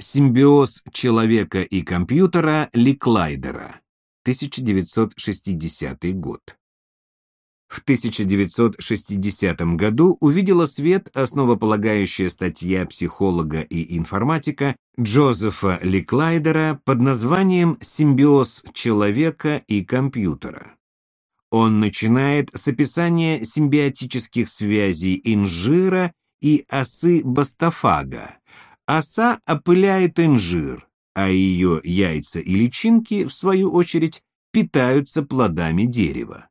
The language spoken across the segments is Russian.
Симбиоз человека и компьютера Ликлайдера, 1960 год. В 1960 году увидела свет основополагающая статья психолога и информатика Джозефа Ликлайдера под названием «Симбиоз человека и компьютера». Он начинает с описания симбиотических связей инжира и осы бастофага. Оса опыляет инжир, а ее яйца и личинки, в свою очередь, питаются плодами дерева.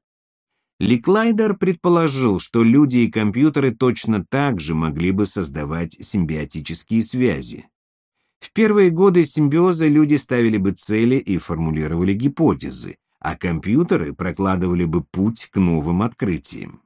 Ликлайдер предположил, что люди и компьютеры точно так же могли бы создавать симбиотические связи. В первые годы симбиоза люди ставили бы цели и формулировали гипотезы, а компьютеры прокладывали бы путь к новым открытиям.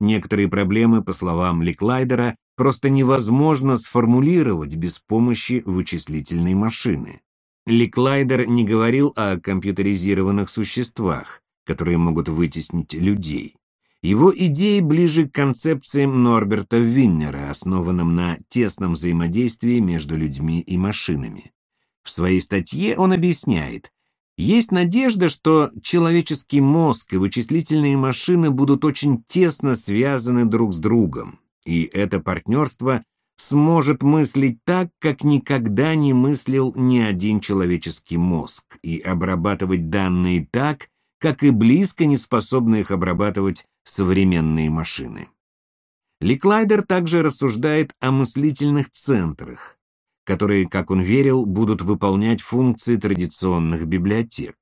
Некоторые проблемы, по словам Ликлайдера, просто невозможно сформулировать без помощи вычислительной машины. Ликлайдер не говорил о компьютеризированных существах, которые могут вытеснить людей. Его идеи ближе к концепциям Норберта Виннера, основанным на тесном взаимодействии между людьми и машинами. В своей статье он объясняет, есть надежда, что человеческий мозг и вычислительные машины будут очень тесно связаны друг с другом, и это партнерство сможет мыслить так, как никогда не мыслил ни один человеческий мозг, и обрабатывать данные так, как и близко не способны их обрабатывать современные машины. Ликлайдер также рассуждает о мыслительных центрах, которые, как он верил, будут выполнять функции традиционных библиотек.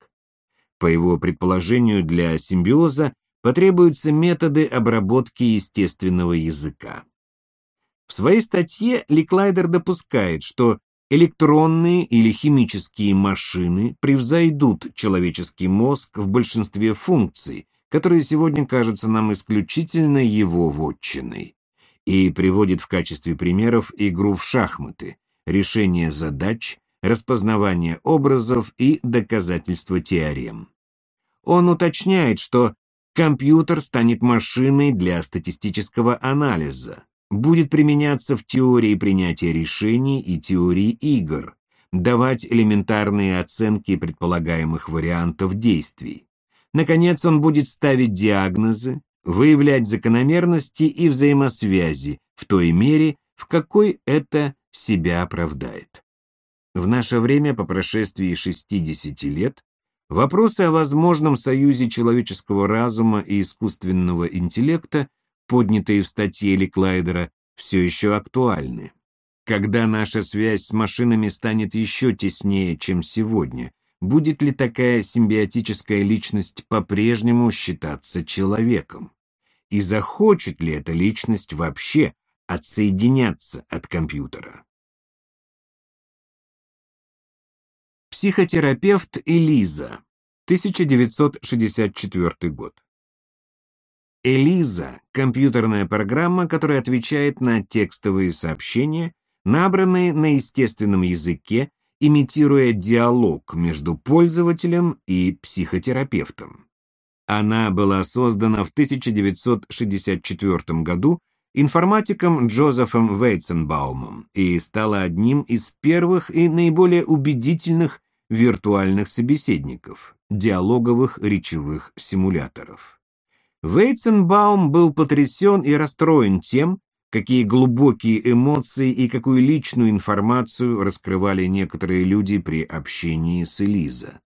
По его предположению, для симбиоза потребуются методы обработки естественного языка. В своей статье Ликлайдер допускает, что электронные или химические машины превзойдут человеческий мозг в большинстве функций, которые сегодня кажутся нам исключительно его вотчиной, и приводит в качестве примеров игру в шахматы, решение задач, распознавание образов и доказательство теорем. Он уточняет, что компьютер станет машиной для статистического анализа, будет применяться в теории принятия решений и теории игр, давать элементарные оценки предполагаемых вариантов действий. Наконец, он будет ставить диагнозы, выявлять закономерности и взаимосвязи в той мере, в какой это себя оправдает. В наше время, по прошествии 60 лет, вопросы о возможном союзе человеческого разума и искусственного интеллекта, поднятые в статье Ликлайдера, все еще актуальны. Когда наша связь с машинами станет еще теснее, чем сегодня, будет ли такая симбиотическая личность по-прежнему считаться человеком? И захочет ли эта личность вообще отсоединяться от компьютера. Психотерапевт Элиза, 1964 год. Элиза – компьютерная программа, которая отвечает на текстовые сообщения, набранные на естественном языке, имитируя диалог между пользователем и психотерапевтом. Она была создана в 1964 году информатиком Джозефом Вейтсенбаумом и стала одним из первых и наиболее убедительных виртуальных собеседников, диалоговых речевых симуляторов. Вейтсенбаум был потрясен и расстроен тем, какие глубокие эмоции и какую личную информацию раскрывали некоторые люди при общении с Элиза.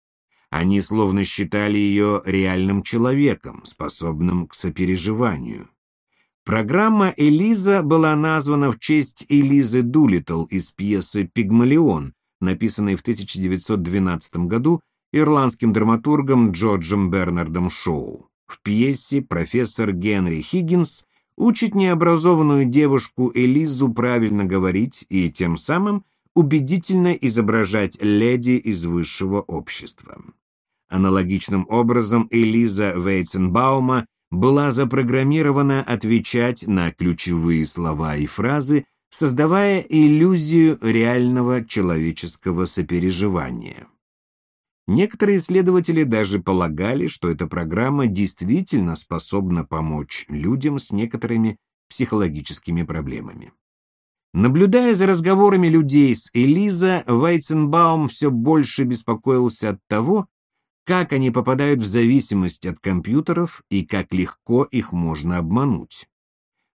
Они словно считали ее реальным человеком, способным к сопереживанию. Программа «Элиза» была названа в честь Элизы Дулиттл из пьесы «Пигмалион», написанной в 1912 году ирландским драматургом Джорджем Бернардом Шоу. В пьесе профессор Генри Хиггинс учит необразованную девушку Элизу правильно говорить и тем самым убедительно изображать леди из высшего общества. Аналогичным образом Элиза Вейтсенбаума была запрограммирована отвечать на ключевые слова и фразы, создавая иллюзию реального человеческого сопереживания. Некоторые исследователи даже полагали, что эта программа действительно способна помочь людям с некоторыми психологическими проблемами. Наблюдая за разговорами людей с Элиза, Вайценбаум все больше беспокоился от того, как они попадают в зависимость от компьютеров и как легко их можно обмануть.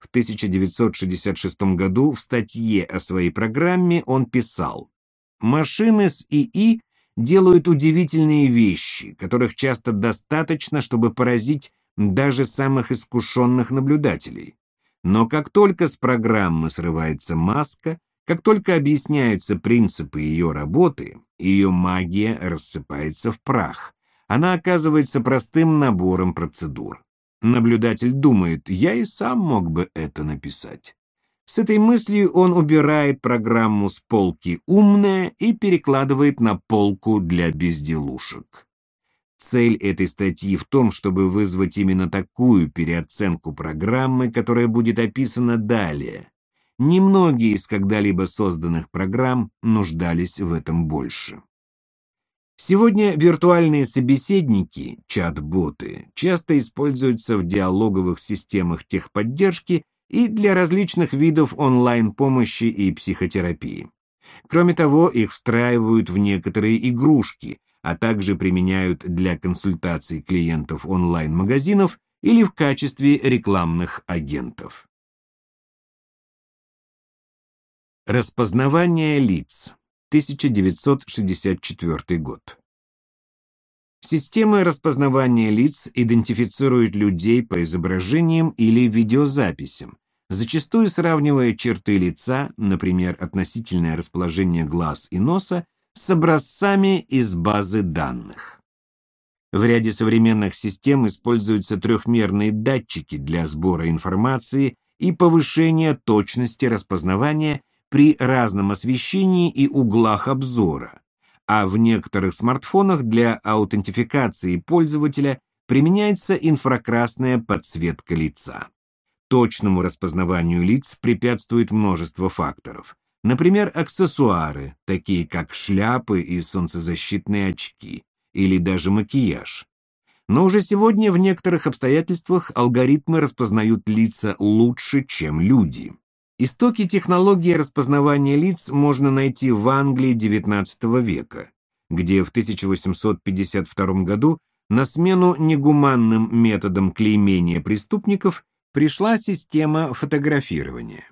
В 1966 году в статье о своей программе он писал «Машины с ИИ делают удивительные вещи, которых часто достаточно, чтобы поразить даже самых искушенных наблюдателей. Но как только с программы срывается маска, как только объясняются принципы ее работы, ее магия рассыпается в прах. Она оказывается простым набором процедур. Наблюдатель думает, я и сам мог бы это написать. С этой мыслью он убирает программу с полки «Умная» и перекладывает на полку для безделушек. Цель этой статьи в том, чтобы вызвать именно такую переоценку программы, которая будет описана далее. Немногие из когда-либо созданных программ нуждались в этом больше. Сегодня виртуальные собеседники, чат-боты, часто используются в диалоговых системах техподдержки и для различных видов онлайн-помощи и психотерапии. Кроме того, их встраивают в некоторые игрушки, а также применяют для консультаций клиентов онлайн-магазинов или в качестве рекламных агентов. Распознавание лиц. 1964 год. Системы распознавания лиц идентифицируют людей по изображениям или видеозаписям, зачастую сравнивая черты лица, например, относительное расположение глаз и носа, с образцами из базы данных. В ряде современных систем используются трехмерные датчики для сбора информации и повышения точности распознавания при разном освещении и углах обзора, а в некоторых смартфонах для аутентификации пользователя применяется инфракрасная подсветка лица. Точному распознаванию лиц препятствует множество факторов. Например, аксессуары, такие как шляпы и солнцезащитные очки, или даже макияж. Но уже сегодня в некоторых обстоятельствах алгоритмы распознают лица лучше, чем люди. Истоки технологии распознавания лиц можно найти в Англии XIX века, где в 1852 году на смену негуманным методам клеймения преступников пришла система фотографирования.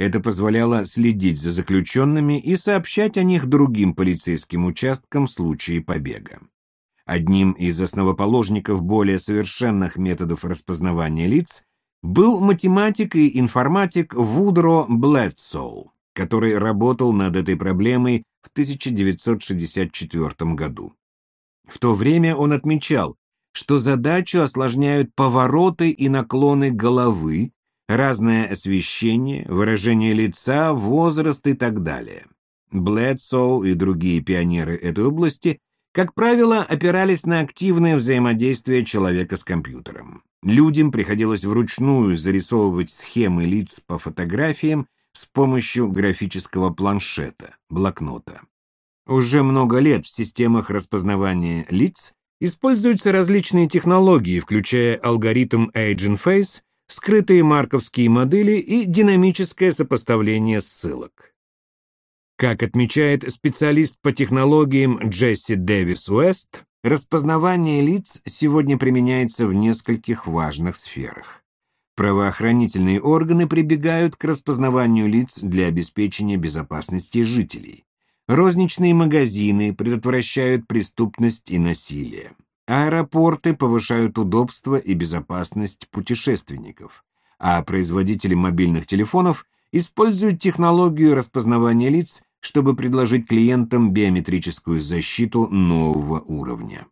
Это позволяло следить за заключенными и сообщать о них другим полицейским участкам в случае побега. Одним из основоположников более совершенных методов распознавания лиц был математик и информатик Вудро Блэдсоу, который работал над этой проблемой в 1964 году. В то время он отмечал, что задачу осложняют повороты и наклоны головы, разное освещение, выражение лица, возраст и так далее. Блэдсоу и другие пионеры этой области, как правило, опирались на активное взаимодействие человека с компьютером. Людям приходилось вручную зарисовывать схемы лиц по фотографиям с помощью графического планшета, блокнота. Уже много лет в системах распознавания лиц используются различные технологии, включая алгоритм Agent Face скрытые марковские модели и динамическое сопоставление ссылок. Как отмечает специалист по технологиям Джесси Дэвис Уэст, распознавание лиц сегодня применяется в нескольких важных сферах. Правоохранительные органы прибегают к распознаванию лиц для обеспечения безопасности жителей. Розничные магазины предотвращают преступность и насилие. Аэропорты повышают удобство и безопасность путешественников, а производители мобильных телефонов используют технологию распознавания лиц, чтобы предложить клиентам биометрическую защиту нового уровня.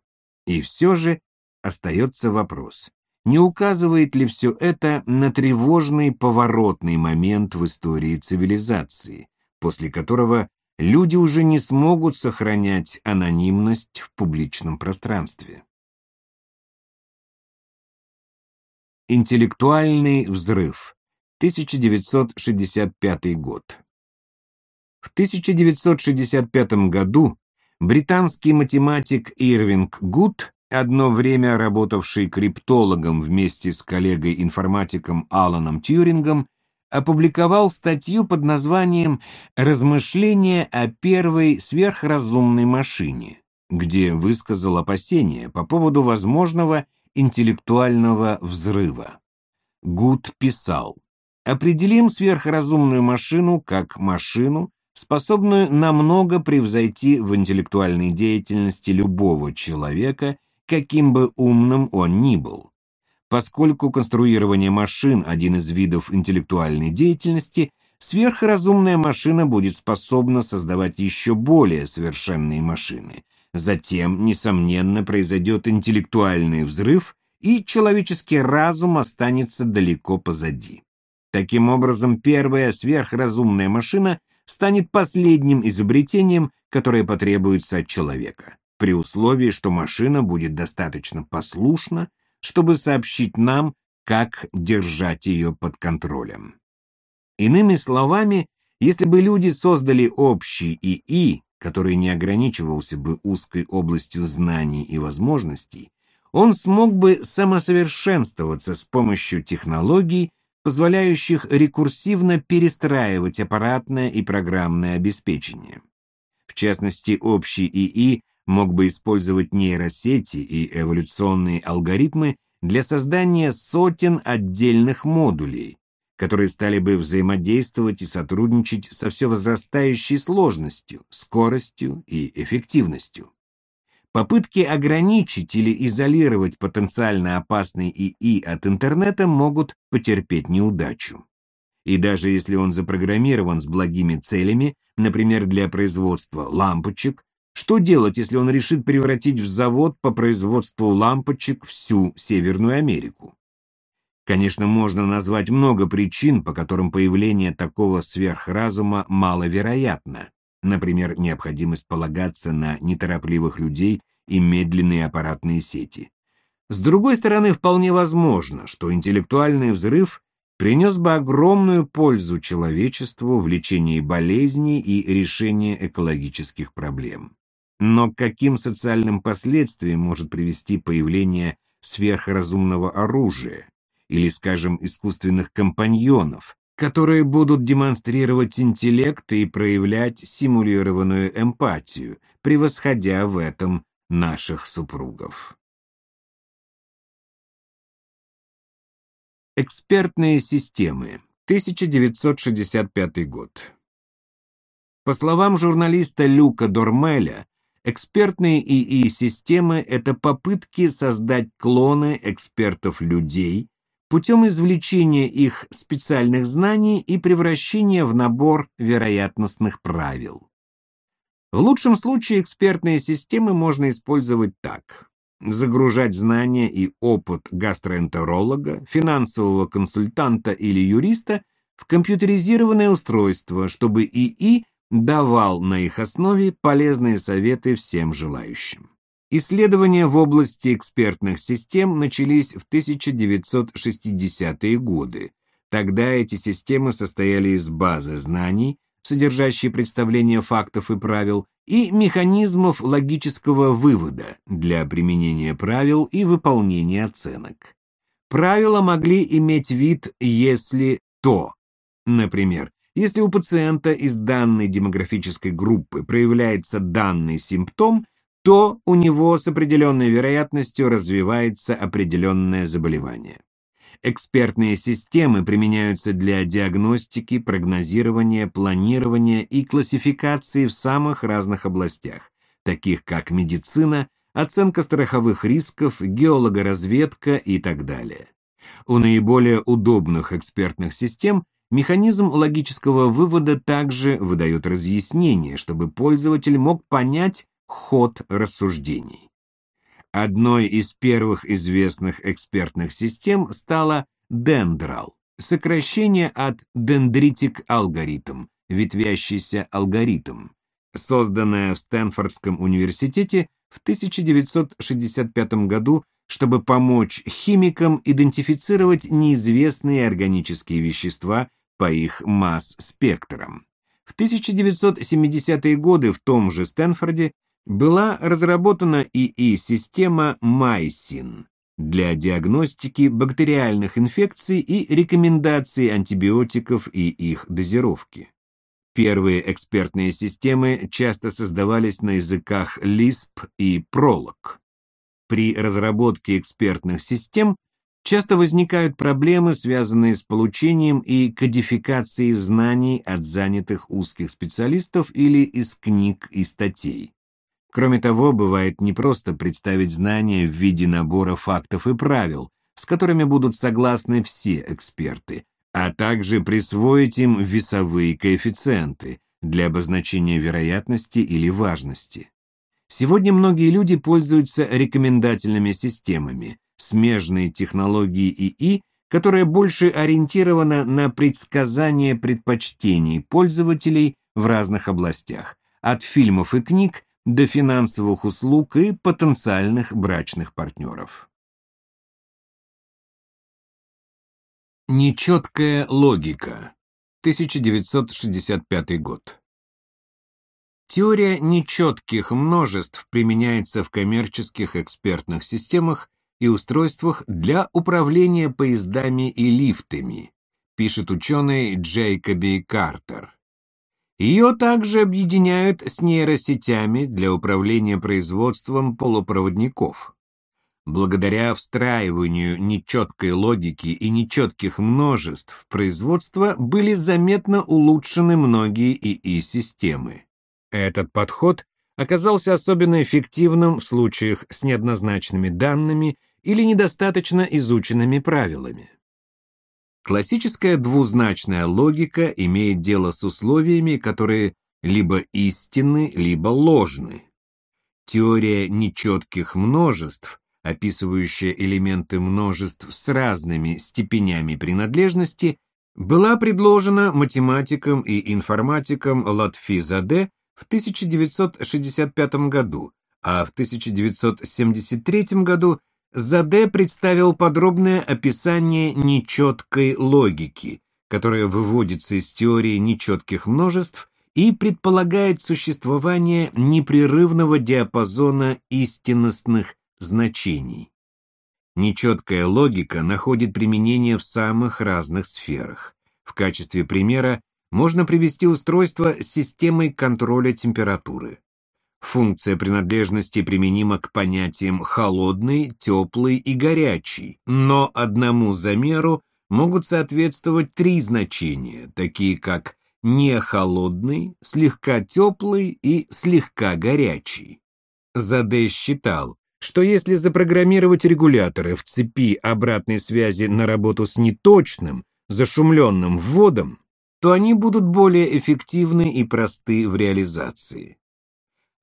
И все же остается вопрос, не указывает ли все это на тревожный поворотный момент в истории цивилизации, после которого люди уже не смогут сохранять анонимность в публичном пространстве. Интеллектуальный взрыв. 1965 год. В 1965 году британский математик Ирвинг Гуд, одно время работавший криптологом вместе с коллегой-информатиком Аланом Тьюрингом, опубликовал статью под названием «Размышления о первой сверхразумной машине», где высказал опасения по поводу возможного интеллектуального взрыва. Гуд писал, «Определим сверхразумную машину как машину, способную намного превзойти в интеллектуальной деятельности любого человека, каким бы умным он ни был. Поскольку конструирование машин – один из видов интеллектуальной деятельности, сверхразумная машина будет способна создавать еще более совершенные машины. Затем, несомненно, произойдет интеллектуальный взрыв, и человеческий разум останется далеко позади. Таким образом, первая сверхразумная машина станет последним изобретением, которое потребуется от человека, при условии, что машина будет достаточно послушна, чтобы сообщить нам, как держать ее под контролем. Иными словами, если бы люди создали общий ИИ, который не ограничивался бы узкой областью знаний и возможностей, он смог бы самосовершенствоваться с помощью технологий, позволяющих рекурсивно перестраивать аппаратное и программное обеспечение. В частности, общий ИИ мог бы использовать нейросети и эволюционные алгоритмы для создания сотен отдельных модулей, которые стали бы взаимодействовать и сотрудничать со все возрастающей сложностью, скоростью и эффективностью. Попытки ограничить или изолировать потенциально опасный ИИ от интернета могут потерпеть неудачу. И даже если он запрограммирован с благими целями, например, для производства лампочек, что делать, если он решит превратить в завод по производству лампочек всю Северную Америку? Конечно, можно назвать много причин, по которым появление такого сверхразума маловероятно. Например, необходимость полагаться на неторопливых людей и медленные аппаратные сети. С другой стороны, вполне возможно, что интеллектуальный взрыв принес бы огромную пользу человечеству в лечении болезней и решении экологических проблем. Но к каким социальным последствиям может привести появление сверхразумного оружия или, скажем, искусственных компаньонов, которые будут демонстрировать интеллект и проявлять симулированную эмпатию, превосходя в этом наших супругов. Экспертные системы. 1965 год. По словам журналиста Люка Дормеля, экспертные ИИ-системы — это попытки создать клоны экспертов-людей, путем извлечения их специальных знаний и превращения в набор вероятностных правил. В лучшем случае экспертные системы можно использовать так. Загружать знания и опыт гастроэнтеролога, финансового консультанта или юриста в компьютеризированное устройство, чтобы ИИ давал на их основе полезные советы всем желающим. Исследования в области экспертных систем начались в 1960-е годы. Тогда эти системы состояли из базы знаний, содержащей представления фактов и правил, и механизмов логического вывода для применения правил и выполнения оценок. Правила могли иметь вид «если то». Например, если у пациента из данной демографической группы проявляется данный симптом, то у него с определенной вероятностью развивается определенное заболевание. Экспертные системы применяются для диагностики, прогнозирования, планирования и классификации в самых разных областях, таких как медицина, оценка страховых рисков, геологоразведка и так далее. У наиболее удобных экспертных систем механизм логического вывода также выдает разъяснение, чтобы пользователь мог понять, ход рассуждений. Одной из первых известных экспертных систем стала Дендрал, сокращение от Dendritic алгоритм, ветвящийся алгоритм, созданная в Стэнфордском университете в 1965 году, чтобы помочь химикам идентифицировать неизвестные органические вещества по их масс-спектрам. В 1970-е годы в том же Стэнфорде была разработана ИИ-система MySyn для диагностики бактериальных инфекций и рекомендаций антибиотиков и их дозировки. Первые экспертные системы часто создавались на языках Lisp и Prolog. При разработке экспертных систем часто возникают проблемы, связанные с получением и кодификацией знаний от занятых узких специалистов или из книг и статей. Кроме того, бывает непросто представить знания в виде набора фактов и правил, с которыми будут согласны все эксперты, а также присвоить им весовые коэффициенты для обозначения вероятности или важности. Сегодня многие люди пользуются рекомендательными системами, смежные технологии ИИ, которая больше ориентирована на предсказание предпочтений пользователей в разных областях, от фильмов и книг до финансовых услуг и потенциальных брачных партнеров. Нечеткая логика. 1965 год. Теория нечетких множеств применяется в коммерческих экспертных системах и устройствах для управления поездами и лифтами, пишет ученый Джейкоби Картер. Ее также объединяют с нейросетями для управления производством полупроводников. Благодаря встраиванию нечеткой логики и нечетких множеств производства были заметно улучшены многие ИИ-системы. Этот подход оказался особенно эффективным в случаях с неоднозначными данными или недостаточно изученными правилами. Классическая двузначная логика имеет дело с условиями, которые либо истинны, либо ложны. Теория нечетких множеств, описывающая элементы множеств с разными степенями принадлежности, была предложена математиком и информатиком Латфи Заде в 1965 году, а в 1973 году Заде представил подробное описание нечеткой логики, которая выводится из теории нечетких множеств и предполагает существование непрерывного диапазона истинностных значений. Нечеткая логика находит применение в самых разных сферах. В качестве примера можно привести устройство с системой контроля температуры. Функция принадлежности применима к понятиям холодный, теплый и горячий, но одному замеру могут соответствовать три значения, такие как не холодный, слегка теплый и слегка горячий. Заде считал, что если запрограммировать регуляторы в цепи обратной связи на работу с неточным, зашумленным вводом, то они будут более эффективны и просты в реализации.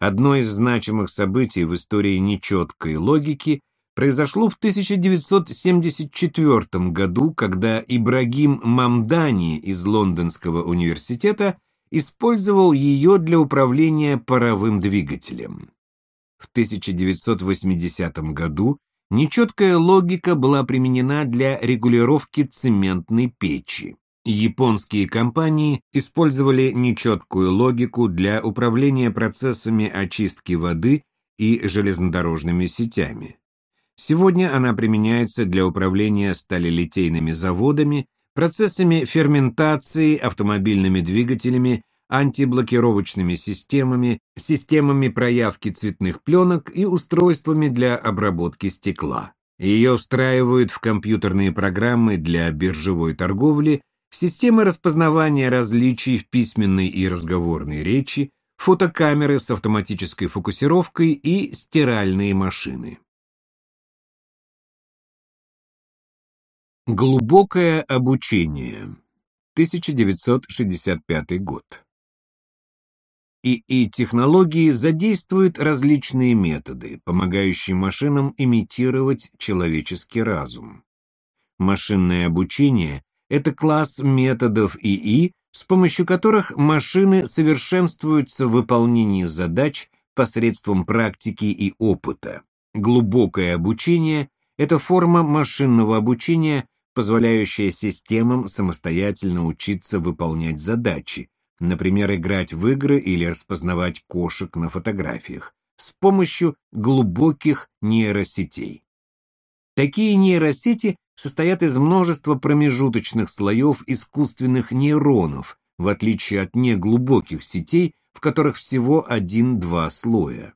Одно из значимых событий в истории нечеткой логики произошло в 1974 году, когда Ибрагим Мамдани из Лондонского университета использовал ее для управления паровым двигателем. В 1980 году нечеткая логика была применена для регулировки цементной печи. Японские компании использовали нечеткую логику для управления процессами очистки воды и железнодорожными сетями. Сегодня она применяется для управления сталелитейными заводами, процессами ферментации, автомобильными двигателями, антиблокировочными системами, системами проявки цветных пленок и устройствами для обработки стекла. Ее встраивают в компьютерные программы для биржевой торговли системы распознавания различий в письменной и разговорной речи, фотокамеры с автоматической фокусировкой и стиральные машины. Глубокое обучение. 1965 год. ИИ-технологии задействуют различные методы, помогающие машинам имитировать человеческий разум. Машинное обучение это класс методов ИИ, с помощью которых машины совершенствуются в выполнении задач посредством практики и опыта. Глубокое обучение – это форма машинного обучения, позволяющая системам самостоятельно учиться выполнять задачи, например, играть в игры или распознавать кошек на фотографиях, с помощью глубоких нейросетей. Такие нейросети состоят из множества промежуточных слоев искусственных нейронов, в отличие от неглубоких сетей, в которых всего один-два слоя.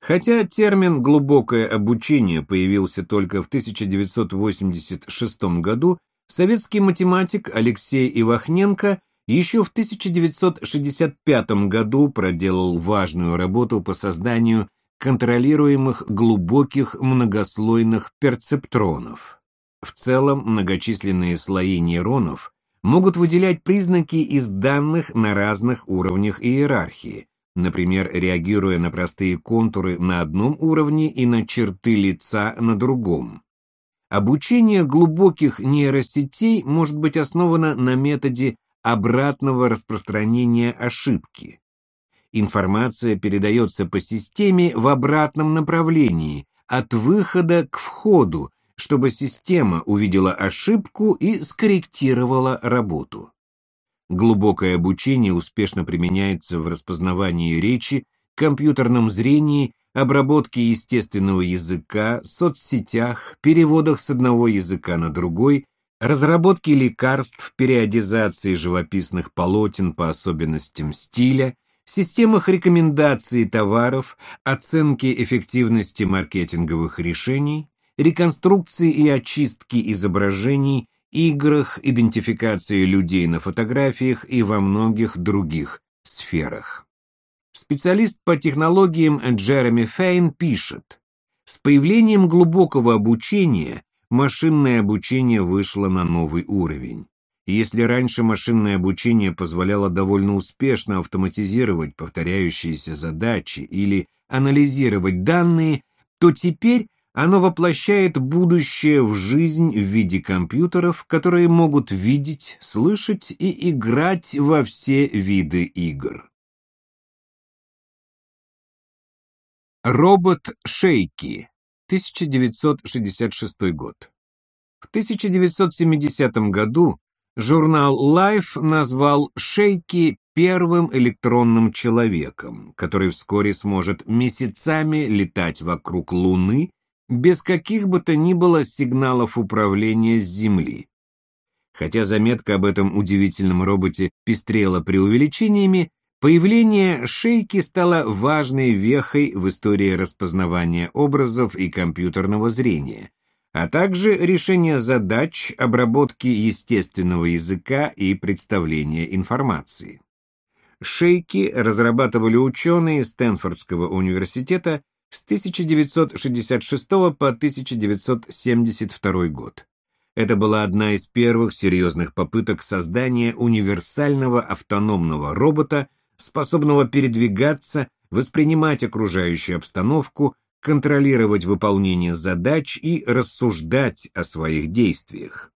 Хотя термин «глубокое обучение» появился только в 1986 году, советский математик Алексей Ивахненко еще в 1965 году проделал важную работу по созданию контролируемых глубоких многослойных перцептронов. В целом, многочисленные слои нейронов могут выделять признаки из данных на разных уровнях иерархии, например, реагируя на простые контуры на одном уровне и на черты лица на другом. Обучение глубоких нейросетей может быть основано на методе обратного распространения ошибки. Информация передается по системе в обратном направлении, от выхода к входу, чтобы система увидела ошибку и скорректировала работу. Глубокое обучение успешно применяется в распознавании речи, компьютерном зрении, обработке естественного языка, соцсетях, переводах с одного языка на другой, разработке лекарств, периодизации живописных полотен по особенностям стиля, системах рекомендаций товаров, оценки эффективности маркетинговых решений, реконструкции и очистки изображений, играх, идентификации людей на фотографиях и во многих других сферах. Специалист по технологиям Джереми Фейн пишет, с появлением глубокого обучения машинное обучение вышло на новый уровень. Если раньше машинное обучение позволяло довольно успешно автоматизировать повторяющиеся задачи или анализировать данные, то теперь оно воплощает будущее в жизнь в виде компьютеров, которые могут видеть, слышать и играть во все виды игр. Робот Шейки, 1966 год. В 1970 году журнал Life назвал Шейки первым электронным человеком, который вскоре сможет месяцами летать вокруг Луны без каких бы то ни было сигналов управления с Земли. Хотя заметка об этом удивительном роботе пестрела преувеличениями, появление шейки стало важной вехой в истории распознавания образов и компьютерного зрения, а также решения задач обработки естественного языка и представления информации. Шейки разрабатывали ученые Стэнфордского университета с 1966 по 1972 год. Это была одна из первых серьезных попыток создания универсального автономного робота, способного передвигаться, воспринимать окружающую обстановку, контролировать выполнение задач и рассуждать о своих действиях.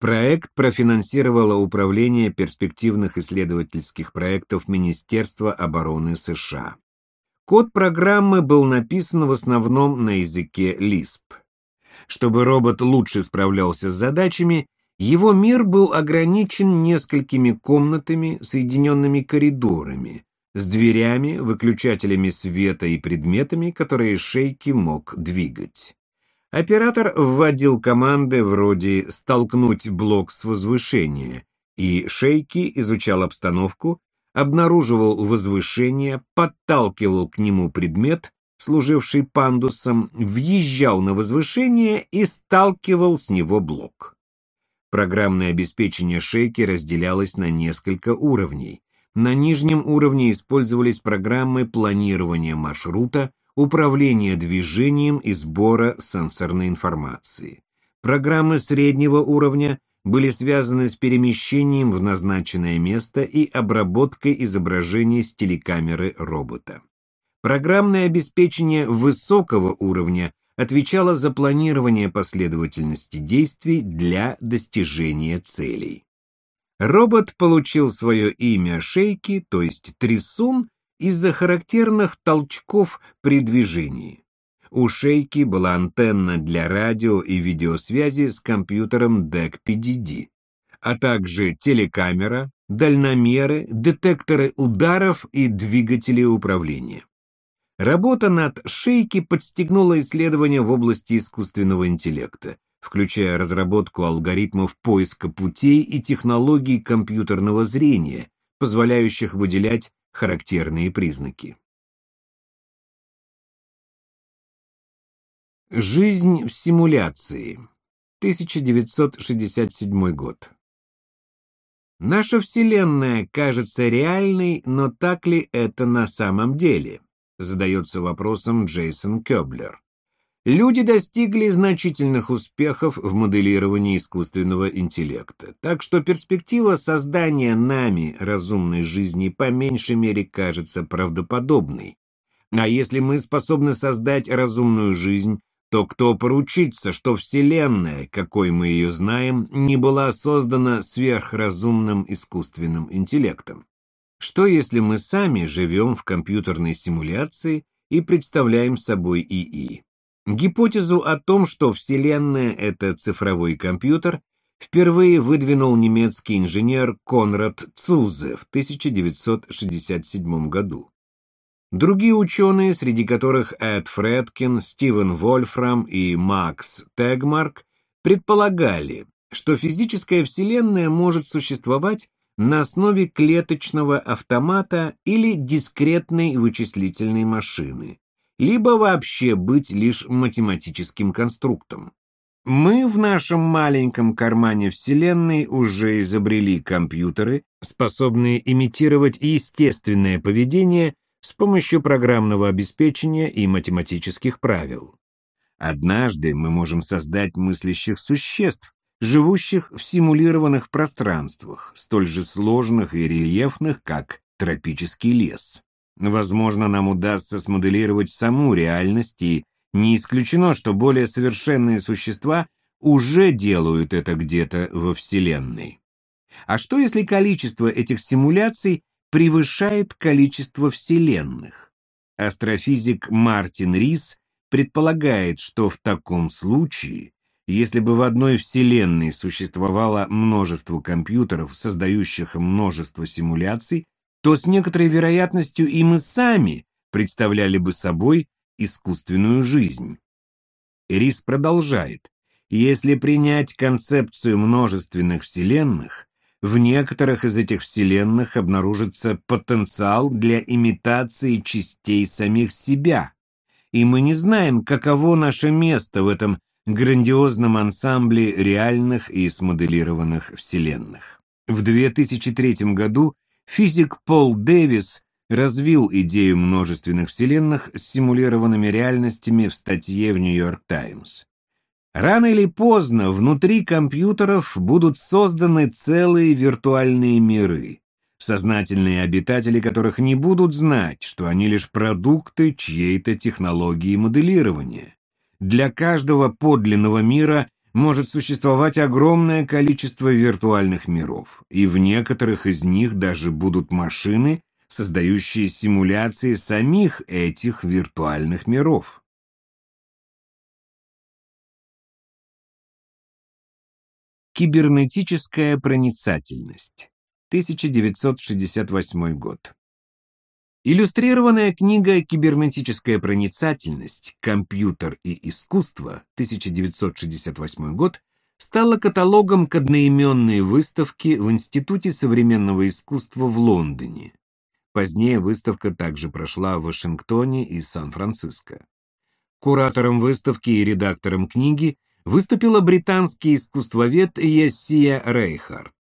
Проект профинансировало Управление перспективных исследовательских проектов Министерства обороны США. Код программы был написан в основном на языке Lisp. Чтобы робот лучше справлялся с задачами, его мир был ограничен несколькими комнатами, соединенными коридорами, с дверями, выключателями света и предметами, которые Шейки мог двигать. Оператор вводил команды вроде «столкнуть блок с возвышения», и Шейки изучал обстановку, обнаруживал возвышение, подталкивал к нему предмет, служивший пандусом, въезжал на возвышение и сталкивал с него блок. Программное обеспечение шейки разделялось на несколько уровней. На нижнем уровне использовались программы планирования маршрута, управления движением и сбора сенсорной информации. Программы среднего уровня были связаны с перемещением в назначенное место и обработкой изображений с телекамеры робота. Программное обеспечение высокого уровня отвечало за планирование последовательности действий для достижения целей. Робот получил свое имя шейки, то есть трясун, из-за характерных толчков при движении. У шейки была антенна для радио и видеосвязи с компьютером DEC PDD, а также телекамера, дальномеры, детекторы ударов и двигатели управления. Работа над Шейки подстегнула исследования в области искусственного интеллекта, включая разработку алгоритмов поиска путей и технологий компьютерного зрения, позволяющих выделять характерные признаки. Жизнь в симуляции. 1967 год. Наша Вселенная кажется реальной, но так ли это на самом деле? Задается вопросом Джейсон Кёблер. Люди достигли значительных успехов в моделировании искусственного интеллекта, так что перспектива создания нами разумной жизни по меньшей мере кажется правдоподобной. А если мы способны создать разумную жизнь, то кто поручится, что Вселенная, какой мы ее знаем, не была создана сверхразумным искусственным интеллектом? Что если мы сами живем в компьютерной симуляции и представляем собой ИИ? Гипотезу о том, что Вселенная — это цифровой компьютер, впервые выдвинул немецкий инженер Конрад Цузе в 1967 году. Другие ученые, среди которых Эд Фредкин, Стивен Вольфрам и Макс Тегмарк, предполагали, что физическая Вселенная может существовать на основе клеточного автомата или дискретной вычислительной машины, либо вообще быть лишь математическим конструктом. Мы в нашем маленьком кармане Вселенной уже изобрели компьютеры, способные имитировать естественное поведение с помощью программного обеспечения и математических правил. Однажды мы можем создать мыслящих существ, живущих в симулированных пространствах, столь же сложных и рельефных, как тропический лес. Возможно, нам удастся смоделировать саму реальность, и не исключено, что более совершенные существа уже делают это где-то во Вселенной. А что если количество этих симуляций превышает количество вселенных. Астрофизик Мартин Рис предполагает, что в таком случае, если бы в одной вселенной существовало множество компьютеров, создающих множество симуляций, то с некоторой вероятностью и мы сами представляли бы собой искусственную жизнь. Рис продолжает. Если принять концепцию множественных вселенных, в некоторых из этих вселенных обнаружится потенциал для имитации частей самих себя, и мы не знаем, каково наше место в этом грандиозном ансамбле реальных и смоделированных вселенных. В 2003 году физик Пол Дэвис развил идею множественных вселенных с симулированными реальностями в статье в Нью-Йорк Таймс. Рано или поздно внутри компьютеров будут созданы целые виртуальные миры, сознательные обитатели которых не будут знать, что они лишь продукты чьей-то технологии моделирования. Для каждого подлинного мира может существовать огромное количество виртуальных миров, и в некоторых из них даже будут машины, создающие симуляции самих этих виртуальных миров. Кибернетическая проницательность. 1968 год. Иллюстрированная книга «Кибернетическая проницательность. Компьютер и искусство» 1968 год стала каталогом к одноименной выставке в Институте современного искусства в Лондоне. Позднее выставка также прошла в Вашингтоне и Сан-Франциско. Куратором выставки и редактором книги выступила британский искусствовед Ясия Рейхард.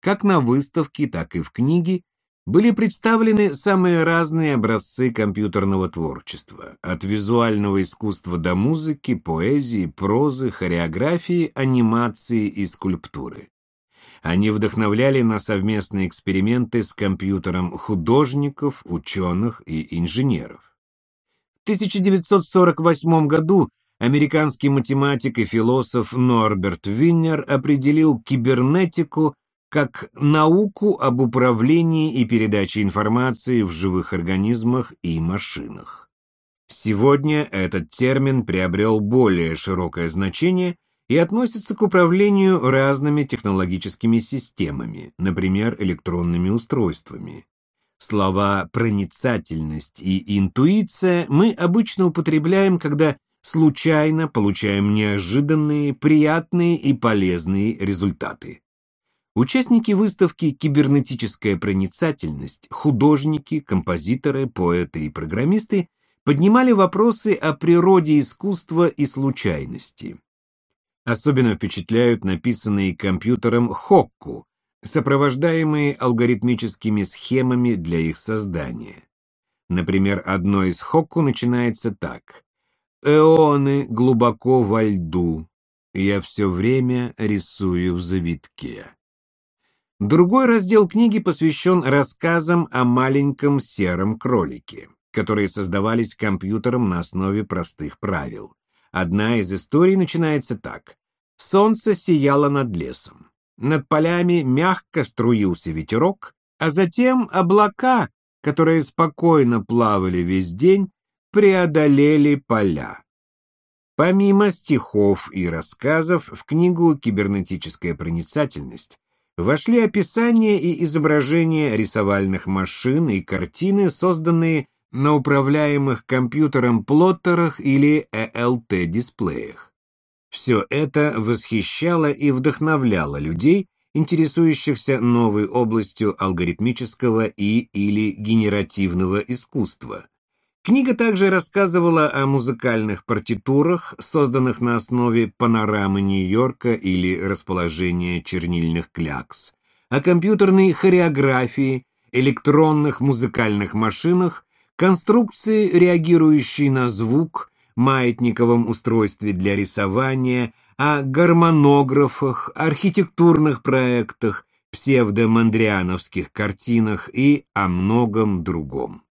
Как на выставке, так и в книге были представлены самые разные образцы компьютерного творчества, от визуального искусства до музыки, поэзии, прозы, хореографии, анимации и скульптуры. Они вдохновляли на совместные эксперименты с компьютером художников, ученых и инженеров. В 1948 году американский математик и философ Норберт Виннер определил кибернетику как науку об управлении и передаче информации в живых организмах и машинах. Сегодня этот термин приобрел более широкое значение и относится к управлению разными технологическими системами, например, электронными устройствами. Слова «проницательность» и «интуиция» мы обычно употребляем, когда случайно получаем неожиданные, приятные и полезные результаты. Участники выставки «Кибернетическая проницательность», художники, композиторы, поэты и программисты поднимали вопросы о природе искусства и случайности. Особенно впечатляют написанные компьютером хокку, сопровождаемые алгоритмическими схемами для их создания. Например, одно из хокку начинается так. «Эоны глубоко во льду, я все время рисую в завитке». Другой раздел книги посвящен рассказам о маленьком сером кролике которые создавались компьютером на основе простых правил. Одна из историй начинается так. Солнце сияло над лесом. Над полями мягко струился ветерок, а затем облака, которые спокойно плавали весь день, преодолели поля. Помимо стихов и рассказов, в книгу «Кибернетическая проницательность» вошли описания и изображения рисовальных машин и картины, созданные на управляемых компьютером плоттерах или ELT-дисплеях. Все это восхищало и вдохновляло людей, интересующихся новой областью алгоритмического и или генеративного искусства. Книга также рассказывала о музыкальных партитурах, созданных на основе панорамы Нью-Йорка или расположения чернильных клякс, о компьютерной хореографии, электронных музыкальных машинах конструкции, реагирующей на звук, маятниковом устройстве для рисования, о гармонографах, архитектурных проектах, псевдомандриановских картинах и о многом другом.